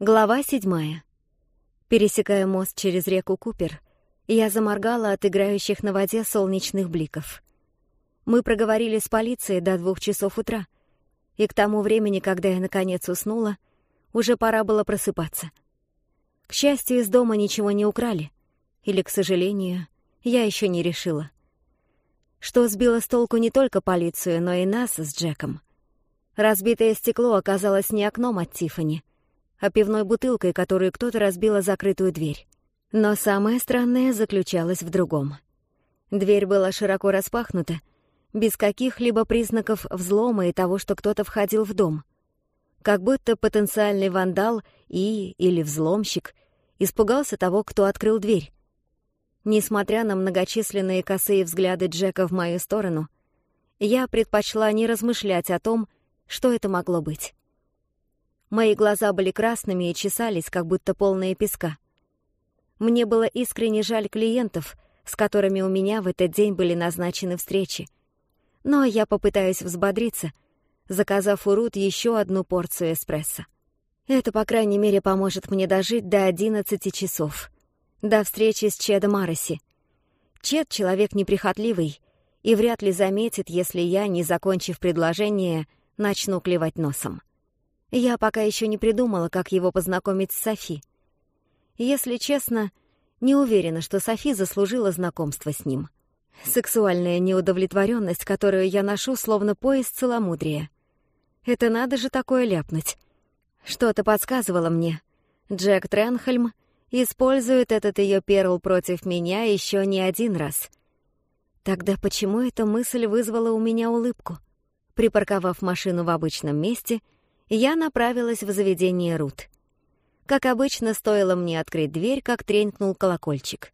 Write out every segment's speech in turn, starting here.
Глава седьмая. Пересекая мост через реку Купер, я заморгала от играющих на воде солнечных бликов. Мы проговорили с полицией до двух часов утра, и к тому времени, когда я наконец уснула, уже пора было просыпаться. К счастью, из дома ничего не украли, или, к сожалению, я еще не решила. Что сбило с толку не только полицию, но и нас с Джеком. Разбитое стекло оказалось не окном от Тиффани — а пивной бутылкой, которую кто-то разбил о закрытую дверь. Но самое странное заключалось в другом. Дверь была широко распахнута, без каких-либо признаков взлома и того, что кто-то входил в дом. Как будто потенциальный вандал и или взломщик испугался того, кто открыл дверь. Несмотря на многочисленные косые взгляды Джека в мою сторону, я предпочла не размышлять о том, что это могло быть. Мои глаза были красными и чесались, как будто полные песка. Мне было искренне жаль клиентов, с которыми у меня в этот день были назначены встречи. Но я попытаюсь взбодриться, заказав у Рут еще одну порцию эспрессо. Это, по крайней мере, поможет мне дожить до 11 часов. До встречи с Чедом Мароси. Чед — человек неприхотливый и вряд ли заметит, если я, не закончив предложение, начну клевать носом. Я пока еще не придумала, как его познакомить с Софи. Если честно, не уверена, что Софи заслужила знакомство с ним. Сексуальная неудовлетворенность, которую я ношу, словно пояс целомудрия. Это надо же такое ляпнуть. Что-то подсказывало мне. Джек Тренхельм использует этот ее перл против меня еще не один раз. Тогда почему эта мысль вызвала у меня улыбку? Припарковав машину в обычном месте — я направилась в заведение Рут. Как обычно, стоило мне открыть дверь, как тренькнул колокольчик.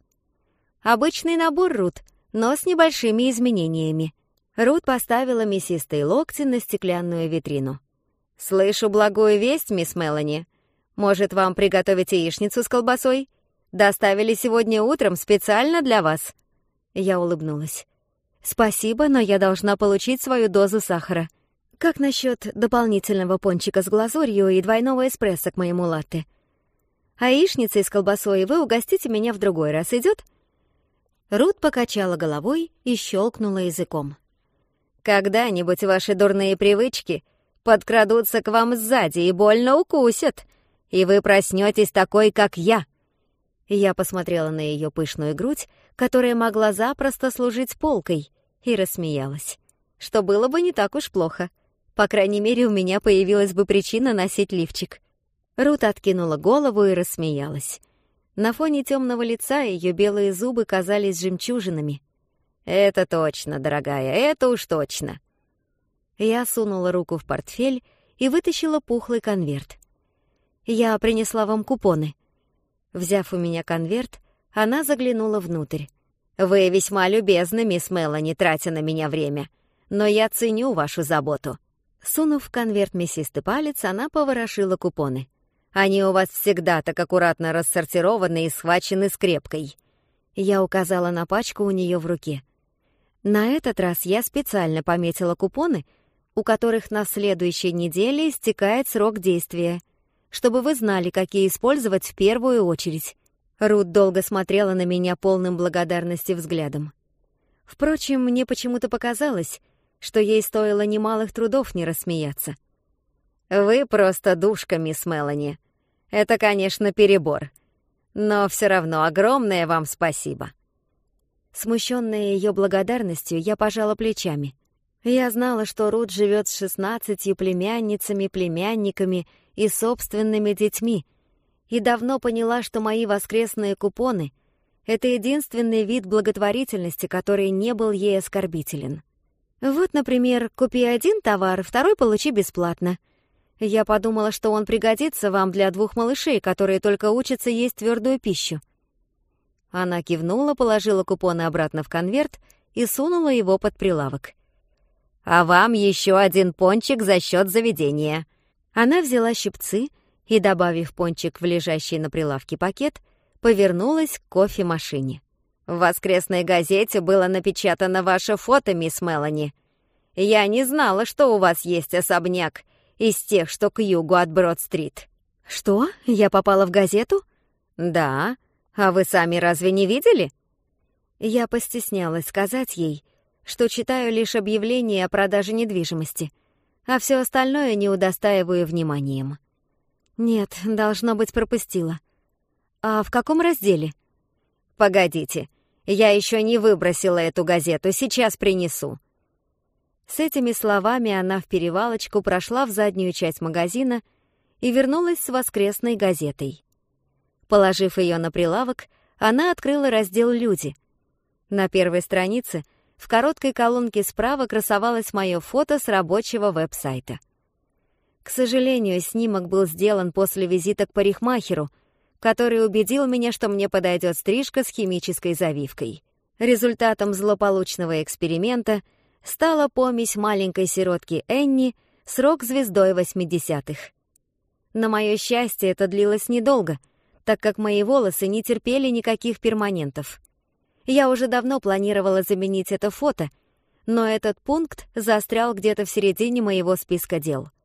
Обычный набор Рут, но с небольшими изменениями. Рут поставила мясистые локти на стеклянную витрину. «Слышу благую весть, мисс Мелани. Может, вам приготовить яичницу с колбасой? Доставили сегодня утром специально для вас». Я улыбнулась. «Спасибо, но я должна получить свою дозу сахара». Как насчет дополнительного пончика с глазурью и двойного эспрессо к моему латте? А яичницей с колбасой вы угостите меня в другой раз, идет? Рут покачала головой и щелкнула языком. «Когда-нибудь ваши дурные привычки подкрадутся к вам сзади и больно укусят, и вы проснетесь такой, как я». Я посмотрела на ее пышную грудь, которая могла запросто служить полкой, и рассмеялась. Что было бы не так уж плохо — по крайней мере, у меня появилась бы причина носить лифчик. Рут откинула голову и рассмеялась. На фоне темного лица ее белые зубы казались жемчужинами. «Это точно, дорогая, это уж точно». Я сунула руку в портфель и вытащила пухлый конверт. «Я принесла вам купоны». Взяв у меня конверт, она заглянула внутрь. «Вы весьма любезны, мисс Мелани, тратя на меня время, но я ценю вашу заботу». Сунув в конверт мясистый палец, она поворошила купоны. «Они у вас всегда так аккуратно рассортированы и схвачены скрепкой». Я указала на пачку у нее в руке. На этот раз я специально пометила купоны, у которых на следующей неделе истекает срок действия, чтобы вы знали, какие использовать в первую очередь. Рут долго смотрела на меня полным благодарности взглядом. Впрочем, мне почему-то показалось, что ей стоило немалых трудов не рассмеяться. «Вы просто душка, мисс Мелани. Это, конечно, перебор. Но все равно огромное вам спасибо». Смущенная ее благодарностью, я пожала плечами. Я знала, что Рут живет с шестнадцатью племянницами, племянниками и собственными детьми, и давно поняла, что мои воскресные купоны — это единственный вид благотворительности, который не был ей оскорбителен. Вот, например, купи один товар, второй получи бесплатно. Я подумала, что он пригодится вам для двух малышей, которые только учатся есть твердую пищу. Она кивнула, положила купоны обратно в конверт и сунула его под прилавок. «А вам еще один пончик за счет заведения». Она взяла щипцы и, добавив пончик в лежащий на прилавке пакет, повернулась к кофемашине. В воскресной газете было напечатано ваше фото, мисс Мелани. Я не знала, что у вас есть особняк из тех, что к югу от Брод-стрит. «Что? Я попала в газету?» «Да. А вы сами разве не видели?» Я постеснялась сказать ей, что читаю лишь объявления о продаже недвижимости, а все остальное не удостаиваю вниманием. Нет, должно быть, пропустила. А в каком разделе? Погодите, я еще не выбросила эту газету, сейчас принесу. С этими словами она в перевалочку прошла в заднюю часть магазина и вернулась с воскресной газетой. Положив ее на прилавок, она открыла раздел «Люди». На первой странице в короткой колонке справа красовалось мое фото с рабочего веб-сайта. К сожалению, снимок был сделан после визита к парикмахеру, который убедил меня, что мне подойдет стрижка с химической завивкой. Результатом злополучного эксперимента стала помесь маленькой сиротки Энни с рок-звездой 80-х. На мое счастье, это длилось недолго, так как мои волосы не терпели никаких перманентов. Я уже давно планировала заменить это фото, но этот пункт застрял где-то в середине моего списка дел —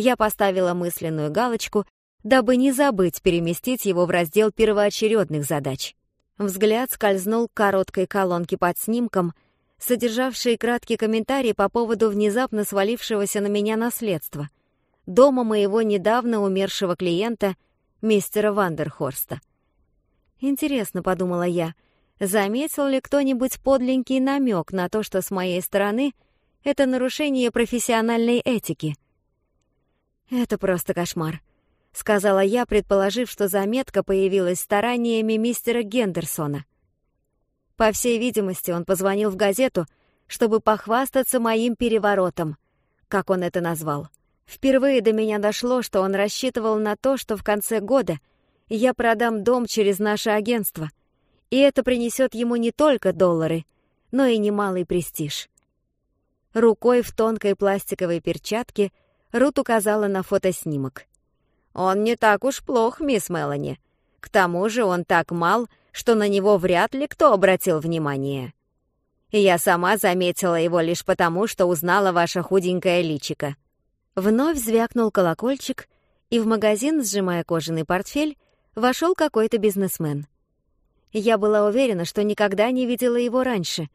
я поставила мысленную галочку, дабы не забыть переместить его в раздел первоочередных задач. Взгляд скользнул к короткой колонке под снимком, содержавшей краткий комментарий по поводу внезапно свалившегося на меня наследства, дома моего недавно умершего клиента, мистера Вандерхорста. Интересно, подумала я, заметил ли кто-нибудь подленький намек на то, что с моей стороны это нарушение профессиональной этики — «Это просто кошмар», — сказала я, предположив, что заметка появилась стараниями мистера Гендерсона. По всей видимости, он позвонил в газету, чтобы похвастаться моим переворотом, как он это назвал. Впервые до меня дошло, что он рассчитывал на то, что в конце года я продам дом через наше агентство, и это принесет ему не только доллары, но и немалый престиж. Рукой в тонкой пластиковой перчатке — Рут указала на фотоснимок. «Он не так уж плох, мисс Мелани. К тому же он так мал, что на него вряд ли кто обратил внимание. я сама заметила его лишь потому, что узнала ваше худенькое личико». Вновь звякнул колокольчик, и в магазин, сжимая кожаный портфель, вошел какой-то бизнесмен. Я была уверена, что никогда не видела его раньше,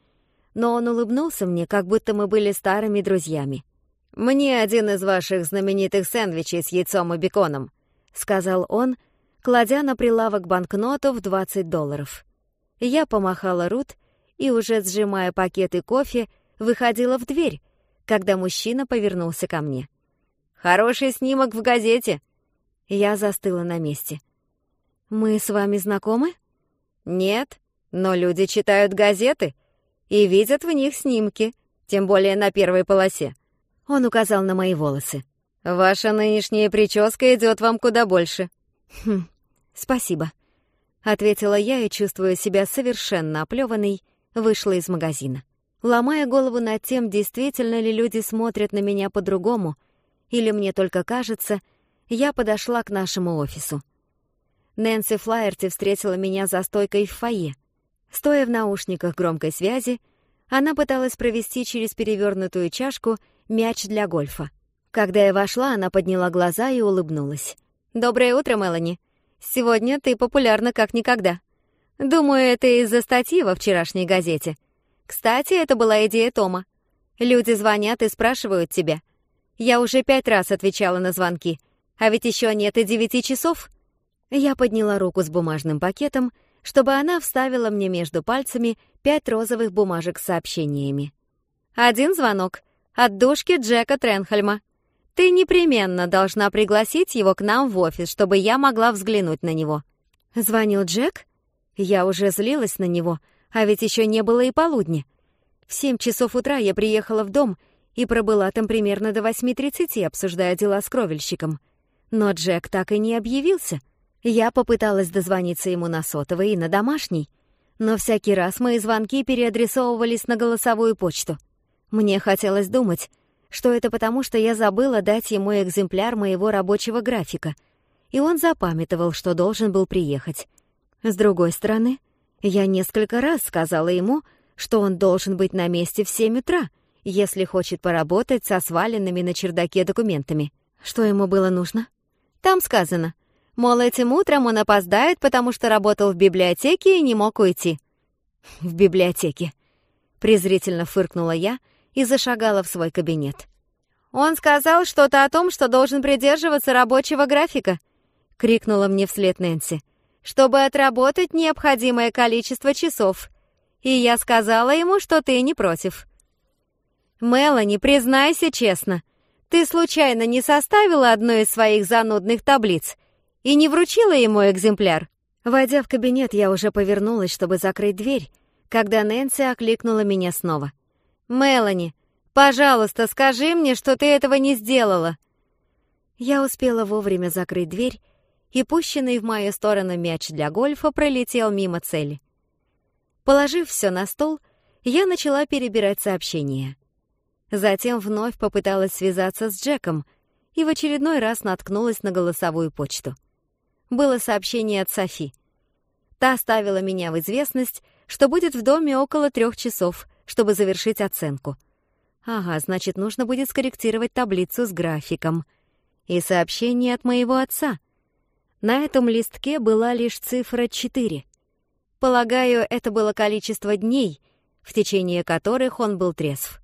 но он улыбнулся мне, как будто мы были старыми друзьями. «Мне один из ваших знаменитых сэндвичей с яйцом и беконом», — сказал он, кладя на прилавок банкноту в 20 долларов. Я помахала Рут и, уже сжимая пакеты кофе, выходила в дверь, когда мужчина повернулся ко мне. «Хороший снимок в газете!» Я застыла на месте. «Мы с вами знакомы?» «Нет, но люди читают газеты и видят в них снимки, тем более на первой полосе. Он указал на мои волосы. «Ваша нынешняя прическа идет вам куда больше». «Хм, спасибо», — ответила я и, чувствуя себя совершенно оплеванной, вышла из магазина. Ломая голову над тем, действительно ли люди смотрят на меня по-другому, или мне только кажется, я подошла к нашему офису. Нэнси Флаерти встретила меня за стойкой в фойе. Стоя в наушниках громкой связи, она пыталась провести через перевернутую чашку — мяч для гольфа. Когда я вошла, она подняла глаза и улыбнулась. «Доброе утро, Мелани. Сегодня ты популярна как никогда. Думаю, это из-за статьи во вчерашней газете. Кстати, это была идея Тома. Люди звонят и спрашивают тебя. Я уже пять раз отвечала на звонки, а ведь еще нет и девяти часов». Я подняла руку с бумажным пакетом, чтобы она вставила мне между пальцами пять розовых бумажек с сообщениями. «Один звонок — от душки Джека Тренхельма. Ты непременно должна пригласить его к нам в офис, чтобы я могла взглянуть на него». Звонил Джек? Я уже злилась на него, а ведь еще не было и полудня. В семь часов утра я приехала в дом и пробыла там примерно до 8.30, обсуждая дела с кровельщиком. Но Джек так и не объявился. Я попыталась дозвониться ему на сотовый и на домашний, но всякий раз мои звонки переадресовывались на голосовую почту. Мне хотелось думать, что это потому, что я забыла дать ему экземпляр моего рабочего графика, и он запамятовал, что должен был приехать. С другой стороны, я несколько раз сказала ему, что он должен быть на месте в 7 утра, если хочет поработать со сваленными на чердаке документами. Что ему было нужно? Там сказано, мол, этим утром он опоздает, потому что работал в библиотеке и не мог уйти. В библиотеке. Презрительно фыркнула я и зашагала в свой кабинет. Он сказал что-то о том, что должен придерживаться рабочего графика, крикнула мне вслед Нэнси, чтобы отработать необходимое количество часов. И я сказала ему, что ты не против. Мелани, признайся честно, ты случайно не составила одной из своих занудных таблиц и не вручила ему экземпляр? Войдя в кабинет, я уже повернулась, чтобы закрыть дверь, когда Нэнси окликнула меня снова. «Мелани, пожалуйста, скажи мне, что ты этого не сделала!» Я успела вовремя закрыть дверь, и пущенный в мою сторону мяч для гольфа пролетел мимо цели. Положив все на стол, я начала перебирать сообщения. Затем вновь попыталась связаться с Джеком и в очередной раз наткнулась на голосовую почту. Было сообщение от Софи. Та ставила меня в известность, что будет в доме около трех часов, чтобы завершить оценку. Ага, значит, нужно будет скорректировать таблицу с графиком. И сообщение от моего отца. На этом листке была лишь цифра 4. Полагаю, это было количество дней, в течение которых он был трезв.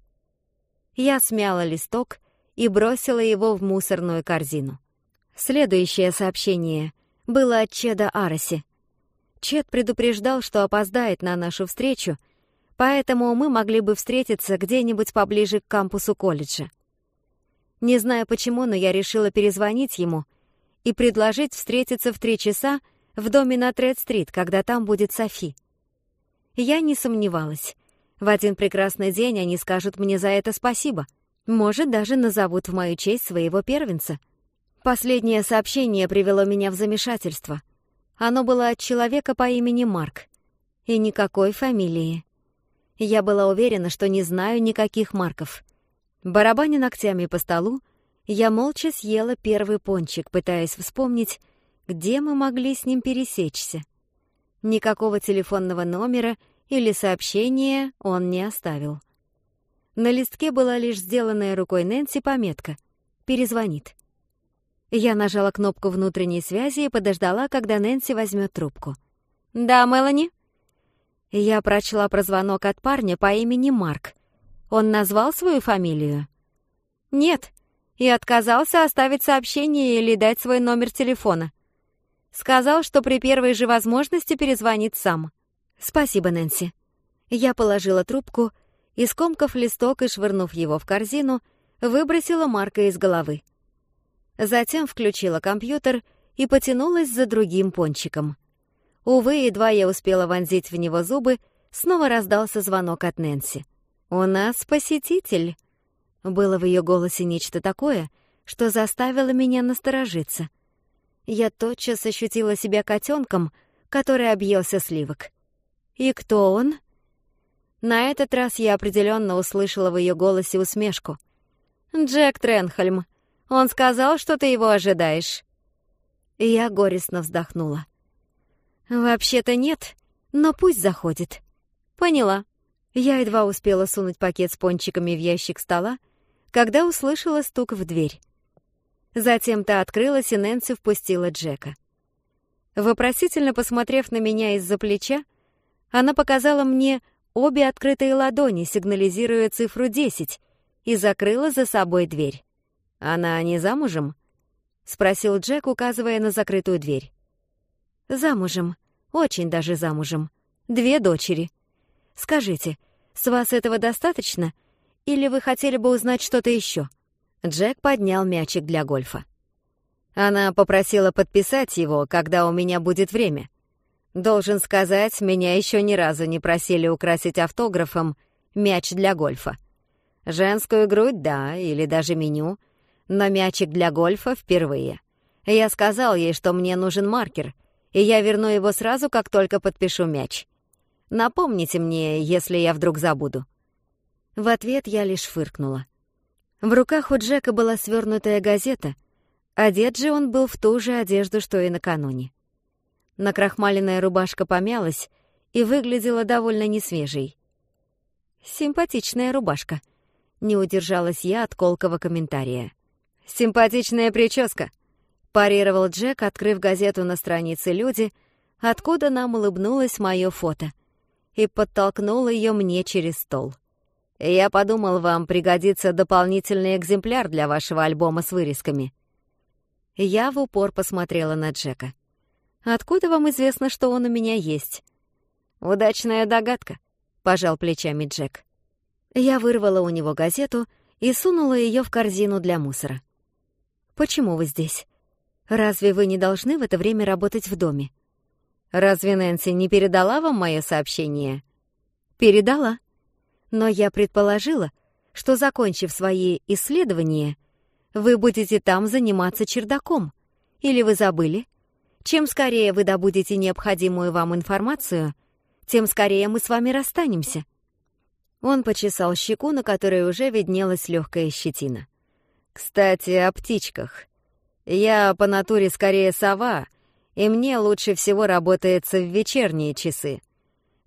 Я смяла листок и бросила его в мусорную корзину. Следующее сообщение было от Чеда Араси. Чед предупреждал, что опоздает на нашу встречу, поэтому мы могли бы встретиться где-нибудь поближе к кампусу колледжа. Не знаю почему, но я решила перезвонить ему и предложить встретиться в три часа в доме на Тред-стрит, когда там будет Софи. Я не сомневалась. В один прекрасный день они скажут мне за это спасибо. Может, даже назовут в мою честь своего первенца. Последнее сообщение привело меня в замешательство. Оно было от человека по имени Марк. И никакой фамилии. Я была уверена, что не знаю никаких Марков. Барабаня ногтями по столу, я молча съела первый пончик, пытаясь вспомнить, где мы могли с ним пересечься. Никакого телефонного номера или сообщения он не оставил. На листке была лишь сделанная рукой Нэнси пометка «Перезвонит». Я нажала кнопку внутренней связи и подождала, когда Нэнси возьмет трубку. «Да, Мелани?» Я прочла про звонок от парня по имени Марк. Он назвал свою фамилию? «Нет», и отказался оставить сообщение или дать свой номер телефона. Сказал, что при первой же возможности перезвонит сам. «Спасибо, Нэнси». Я положила трубку и, скомкав листок и швырнув его в корзину, выбросила Марка из головы. Затем включила компьютер и потянулась за другим пончиком. Увы, едва я успела вонзить в него зубы, снова раздался звонок от Нэнси. «У нас посетитель». Было в ее голосе нечто такое, что заставило меня насторожиться. Я тотчас ощутила себя котенком, который объелся сливок. «И кто он?» На этот раз я определенно услышала в ее голосе усмешку. «Джек Тренхольм. Он сказал, что ты его ожидаешь». Я горестно вздохнула. «Вообще-то нет, но пусть заходит». «Поняла». Я едва успела сунуть пакет с пончиками в ящик стола, когда услышала стук в дверь. Затем та открылась, и Нэнси впустила Джека. Вопросительно посмотрев на меня из-за плеча, она показала мне обе открытые ладони, сигнализируя цифру 10, и закрыла за собой дверь. «Она не замужем?» — спросил Джек, указывая на закрытую дверь. «Замужем. Очень даже замужем. Две дочери. Скажите, с вас этого достаточно? Или вы хотели бы узнать что-то еще?» Джек поднял мячик для гольфа. Она попросила подписать его, когда у меня будет время. Должен сказать, меня еще ни разу не просили украсить автографом мяч для гольфа. Женскую грудь, да, или даже меню, но мячик для гольфа впервые. Я сказал ей, что мне нужен маркер, и я верну его сразу, как только подпишу мяч. Напомните мне, если я вдруг забуду. В ответ я лишь фыркнула. В руках у Джека была свернутая газета, одет же он был в ту же одежду, что и накануне. Накрахмаленная рубашка помялась и выглядела довольно несвежей. «Симпатичная рубашка», — не удержалась я от колкого комментария. «Симпатичная прическа», — Парировал Джек, открыв газету на странице «Люди», откуда нам улыбнулось мое фото, и подтолкнул ее мне через стол. «Я подумал, вам пригодится дополнительный экземпляр для вашего альбома с вырезками». Я в упор посмотрела на Джека. «Откуда вам известно, что он у меня есть?» «Удачная догадка», — пожал плечами Джек. Я вырвала у него газету и сунула ее в корзину для мусора. «Почему вы здесь? Разве вы не должны в это время работать в доме?» «Разве Нэнси не передала вам мое сообщение?» «Передала. Но я предположила, что, закончив свои исследования, вы будете там заниматься чердаком. Или вы забыли? Чем скорее вы добудете необходимую вам информацию, тем скорее мы с вами расстанемся». Он почесал щеку, на которой уже виднелась легкая щетина. «Кстати, о птичках. Я по натуре скорее сова, и мне лучше всего работается в вечерние часы.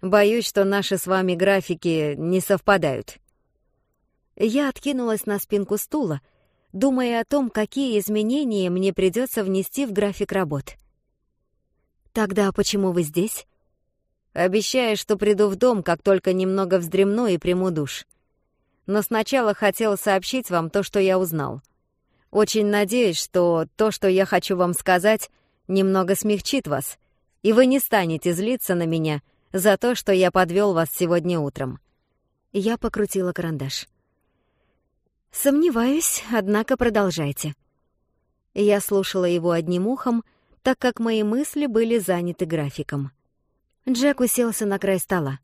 Боюсь, что наши с вами графики не совпадают». Я откинулась на спинку стула, думая о том, какие изменения мне придется внести в график работ. «Тогда почему вы здесь?» Обещаю, что приду в дом, как только немного вздремну и приму душ. Но сначала хотел сообщить вам то, что я узнал. Очень надеюсь, что то, что я хочу вам сказать, немного смягчит вас, и вы не станете злиться на меня за то, что я подвел вас сегодня утром. Я покрутила карандаш. Сомневаюсь, однако продолжайте. Я слушала его одним ухом, так как мои мысли были заняты графиком. Джек уселся на край стола.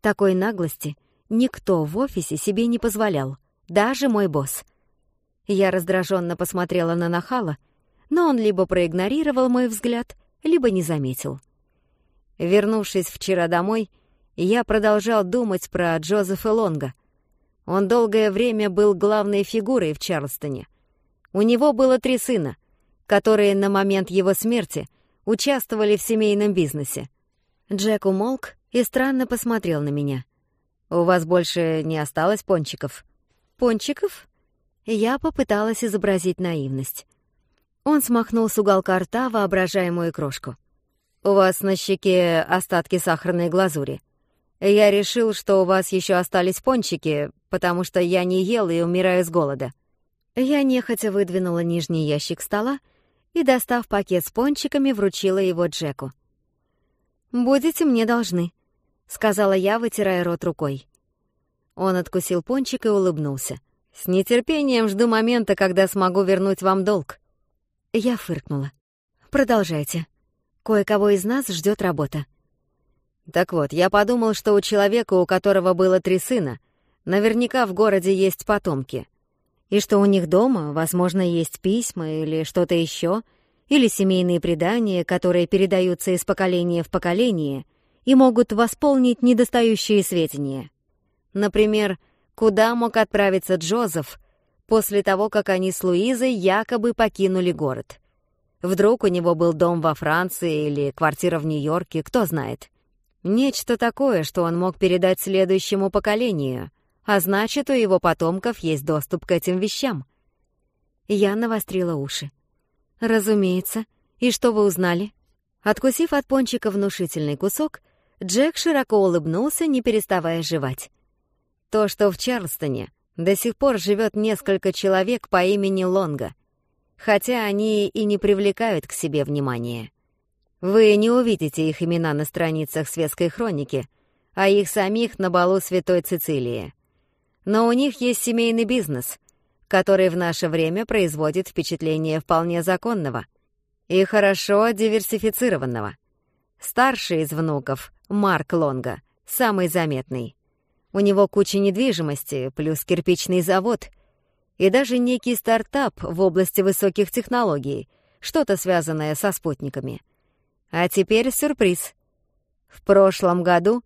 Такой наглости никто в офисе себе не позволял, даже мой босс. Я раздраженно посмотрела на Нахала, но он либо проигнорировал мой взгляд, либо не заметил. Вернувшись вчера домой, я продолжал думать про Джозефа Лонга. Он долгое время был главной фигурой в Чарльстоне. У него было три сына, которые на момент его смерти участвовали в семейном бизнесе — Джек умолк и странно посмотрел на меня. «У вас больше не осталось пончиков?» «Пончиков?» Я попыталась изобразить наивность. Он смахнул с уголка рта воображаемую крошку. «У вас на щеке остатки сахарной глазури. Я решил, что у вас еще остались пончики, потому что я не ел и умираю с голода». Я нехотя выдвинула нижний ящик стола и, достав пакет с пончиками, вручила его Джеку. «Будете мне должны», — сказала я, вытирая рот рукой. Он откусил пончик и улыбнулся. «С нетерпением жду момента, когда смогу вернуть вам долг». Я фыркнула. «Продолжайте. Кое-кого из нас ждет работа». «Так вот, я подумал, что у человека, у которого было три сына, наверняка в городе есть потомки. И что у них дома, возможно, есть письма или что-то еще, или семейные предания, которые передаются из поколения в поколение и могут восполнить недостающие сведения. Например, куда мог отправиться Джозеф после того, как они с Луизой якобы покинули город. Вдруг у него был дом во Франции или квартира в Нью-Йорке, кто знает. Нечто такое, что он мог передать следующему поколению, а значит, у его потомков есть доступ к этим вещам. Я навострила уши. «Разумеется. И что вы узнали?» Откусив от пончика внушительный кусок, Джек широко улыбнулся, не переставая жевать. То, что в Чарльстоне до сих пор живет несколько человек по имени Лонга, хотя они и не привлекают к себе внимания. Вы не увидите их имена на страницах светской хроники, а их самих на балу Святой Цицилии. Но у них есть семейный бизнес, который в наше время производит впечатление вполне законного и хорошо диверсифицированного. Старший из внуков, Марк Лонга, самый заметный. У него куча недвижимости, плюс кирпичный завод и даже некий стартап в области высоких технологий, что-то связанное со спутниками. А теперь сюрприз. В прошлом году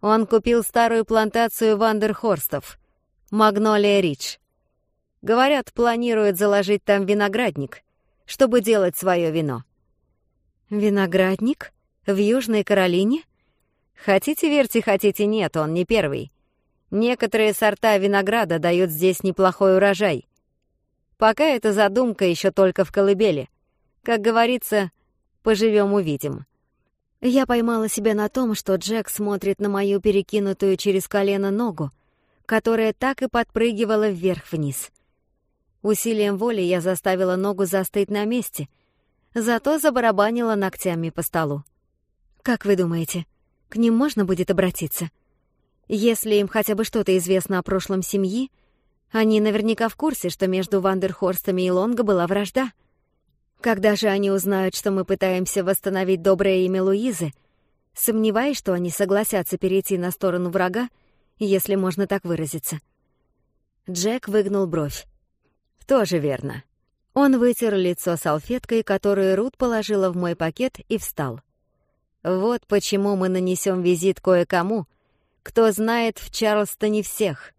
он купил старую плантацию Вандерхорстов, Магнолия Ридж, Говорят, планирует заложить там виноградник, чтобы делать свое вино. Виноградник? В Южной Каролине? Хотите верьте, хотите нет, он не первый. Некоторые сорта винограда дают здесь неплохой урожай. Пока эта задумка еще только в колыбели. Как говорится, поживем-увидим. Я поймала себя на том, что Джек смотрит на мою перекинутую через колено ногу, которая так и подпрыгивала вверх-вниз. Усилием воли я заставила ногу застыть на месте, зато забарабанила ногтями по столу. «Как вы думаете, к ним можно будет обратиться? Если им хотя бы что-то известно о прошлом семьи, они наверняка в курсе, что между Вандерхорстами и Лонго была вражда. Когда же они узнают, что мы пытаемся восстановить доброе имя Луизы, сомневаюсь, что они согласятся перейти на сторону врага, если можно так выразиться. Джек выгнул бровь. «Тоже верно». Он вытер лицо салфеткой, которую Рут положила в мой пакет, и встал. «Вот почему мы нанесем визит кое-кому, кто знает в Чарльстоне всех.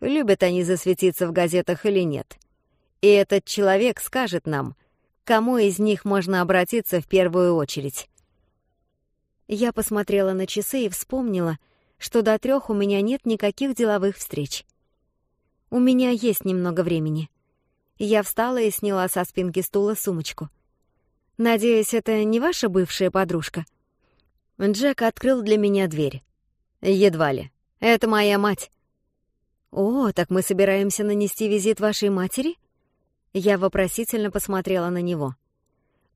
Любят они засветиться в газетах или нет. И этот человек скажет нам, кому из них можно обратиться в первую очередь». Я посмотрела на часы и вспомнила — что до трех у меня нет никаких деловых встреч. У меня есть немного времени. Я встала и сняла со спинки стула сумочку. «Надеюсь, это не ваша бывшая подружка?» Джек открыл для меня дверь. «Едва ли. Это моя мать». «О, так мы собираемся нанести визит вашей матери?» Я вопросительно посмотрела на него.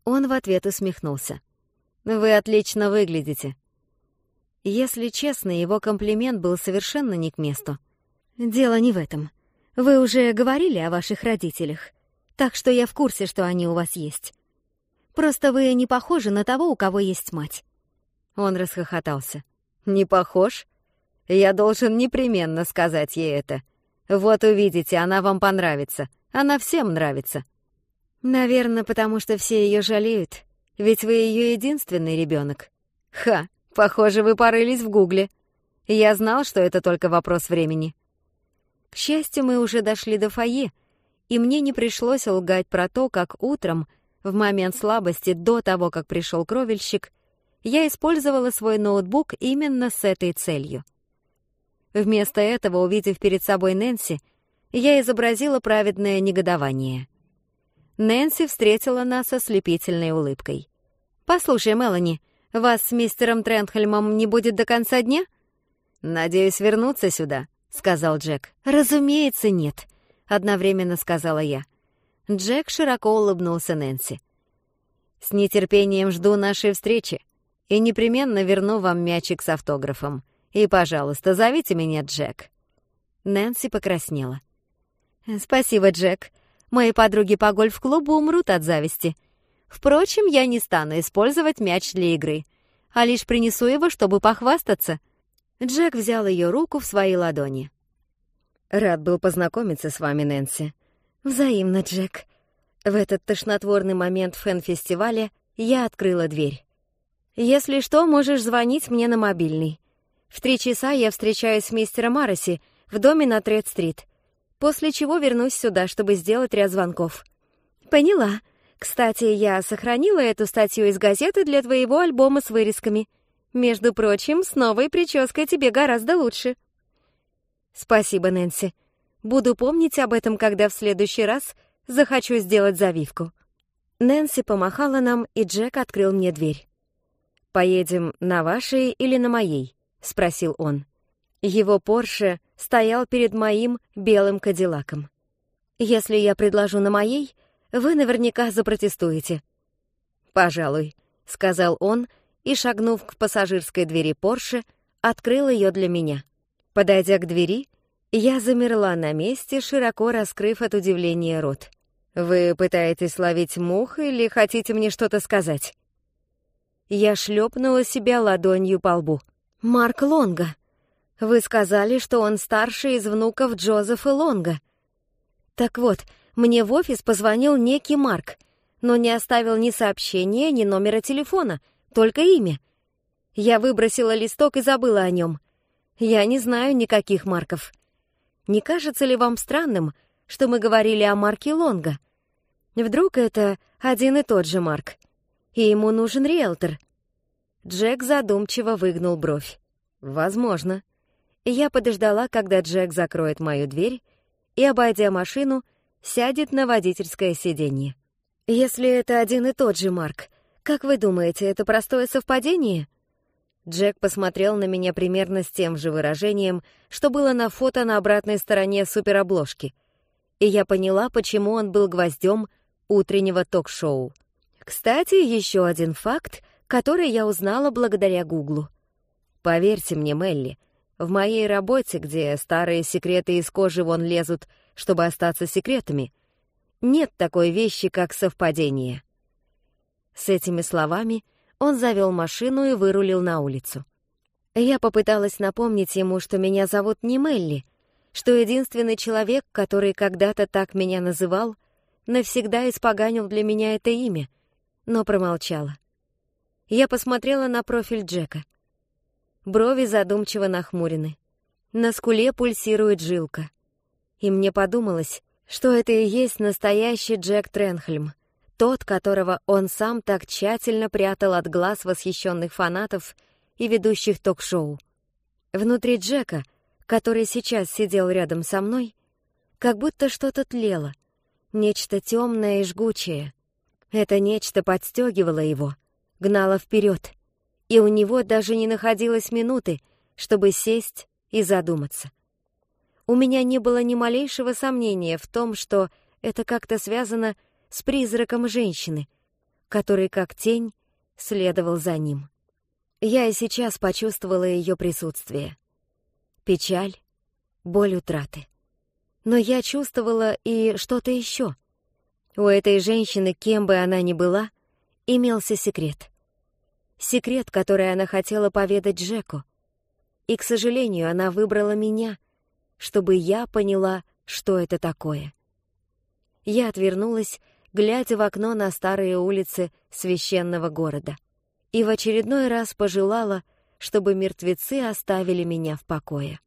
Он в ответ усмехнулся. «Вы отлично выглядите. Если честно, его комплимент был совершенно не к месту. «Дело не в этом. Вы уже говорили о ваших родителях, так что я в курсе, что они у вас есть. Просто вы не похожи на того, у кого есть мать». Он расхохотался. «Не похож? Я должен непременно сказать ей это. Вот увидите, она вам понравится. Она всем нравится». «Наверное, потому что все ее жалеют, ведь вы ее единственный ребенок. «Ха!» Похоже, вы порылись в Гугле. Я знал, что это только вопрос времени. К счастью, мы уже дошли до фойе, и мне не пришлось лгать про то, как утром, в момент слабости, до того, как пришел кровельщик, я использовала свой ноутбук именно с этой целью. Вместо этого, увидев перед собой Нэнси, я изобразила праведное негодование. Нэнси встретила нас ослепительной улыбкой. «Послушай, Мелани, вас с мистером Трентхельмом не будет до конца дня?» «Надеюсь вернуться сюда», — сказал Джек. «Разумеется, нет», — одновременно сказала я. Джек широко улыбнулся Нэнси. «С нетерпением жду нашей встречи и непременно верну вам мячик с автографом. И, пожалуйста, зовите меня Джек». Нэнси покраснела. «Спасибо, Джек. Мои подруги по гольф-клубу умрут от зависти. Впрочем, я не стану использовать мяч для игры, а лишь принесу его, чтобы похвастаться. Джек взял ее руку в свои ладони. «Рад был познакомиться с вами, Нэнси». «Взаимно, Джек». В этот тошнотворный момент в фэн-фестивале я открыла дверь. «Если что, можешь звонить мне на мобильный. В три часа я встречаюсь с мистером Мароси в доме на Тред-стрит, после чего вернусь сюда, чтобы сделать ряд звонков». «Поняла», кстати, я сохранила эту статью из газеты для твоего альбома с вырезками. Между прочим, с новой прической тебе гораздо лучше. Спасибо, Нэнси. Буду помнить об этом, когда в следующий раз захочу сделать завивку. Нэнси помахала нам, и Джек открыл мне дверь. «Поедем на вашей или на моей?» — спросил он. Его Порше стоял перед моим белым кадиллаком. «Если я предложу на моей, вы наверняка запротестуете». «Пожалуй», — сказал он и, шагнув к пассажирской двери Порше, открыл ее для меня. Подойдя к двери, я замерла на месте, широко раскрыв от удивления рот. «Вы пытаетесь ловить мух или хотите мне что-то сказать?» Я шлепнула себя ладонью по лбу. «Марк Лонга. Вы сказали, что он старший из внуков Джозефа Лонга. Так вот, мне в офис позвонил некий Марк, но не оставил ни сообщения, ни номера телефона, только имя. Я выбросила листок и забыла о нем. Я не знаю никаких Марков. Не кажется ли вам странным, что мы говорили о Марке Лонга? Вдруг это один и тот же Марк, и ему нужен риэлтор? Джек задумчиво выгнул бровь. «Возможно». Я подождала, когда Джек закроет мою дверь, и, обойдя машину, сядет на водительское сиденье. Если это один и тот же Марк, как вы думаете, это простое совпадение? Джек посмотрел на меня примерно с тем же выражением, что было на фото на обратной стороне суперобложки, и я поняла, почему он был гвоздем утреннего ток-шоу. Кстати, еще один факт, который я узнала благодаря Гуглу. Поверьте мне, Мелли, в моей работе, где старые секреты из кожи вон лезут, чтобы остаться секретами, нет такой вещи, как совпадение. С этими словами он завел машину и вырулил на улицу. Я попыталась напомнить ему, что меня зовут не Мелли, что единственный человек, который когда-то так меня называл, навсегда испоганил для меня это имя, но промолчала. Я посмотрела на профиль Джека — брови задумчиво нахмурены. На скуле пульсирует жилка. И мне подумалось, что это и есть настоящий Джек Тренхельм, тот, которого он сам так тщательно прятал от глаз восхищенных фанатов и ведущих ток-шоу. Внутри Джека, который сейчас сидел рядом со мной, как будто что-то тлело, нечто темное и жгучее. Это нечто подстегивало его, гнало вперед, и у него даже не находилось минуты, чтобы сесть и задуматься. У меня не было ни малейшего сомнения в том, что это как-то связано с призраком женщины, который как тень следовал за ним. Я и сейчас почувствовала ее присутствие. Печаль, боль утраты. Но я чувствовала и что-то еще. У этой женщины, кем бы она ни была, имелся секрет — Секрет, который она хотела поведать Джеку. И, к сожалению, она выбрала меня, чтобы я поняла, что это такое. Я отвернулась, глядя в окно на старые улицы священного города, и в очередной раз пожелала, чтобы мертвецы оставили меня в покое.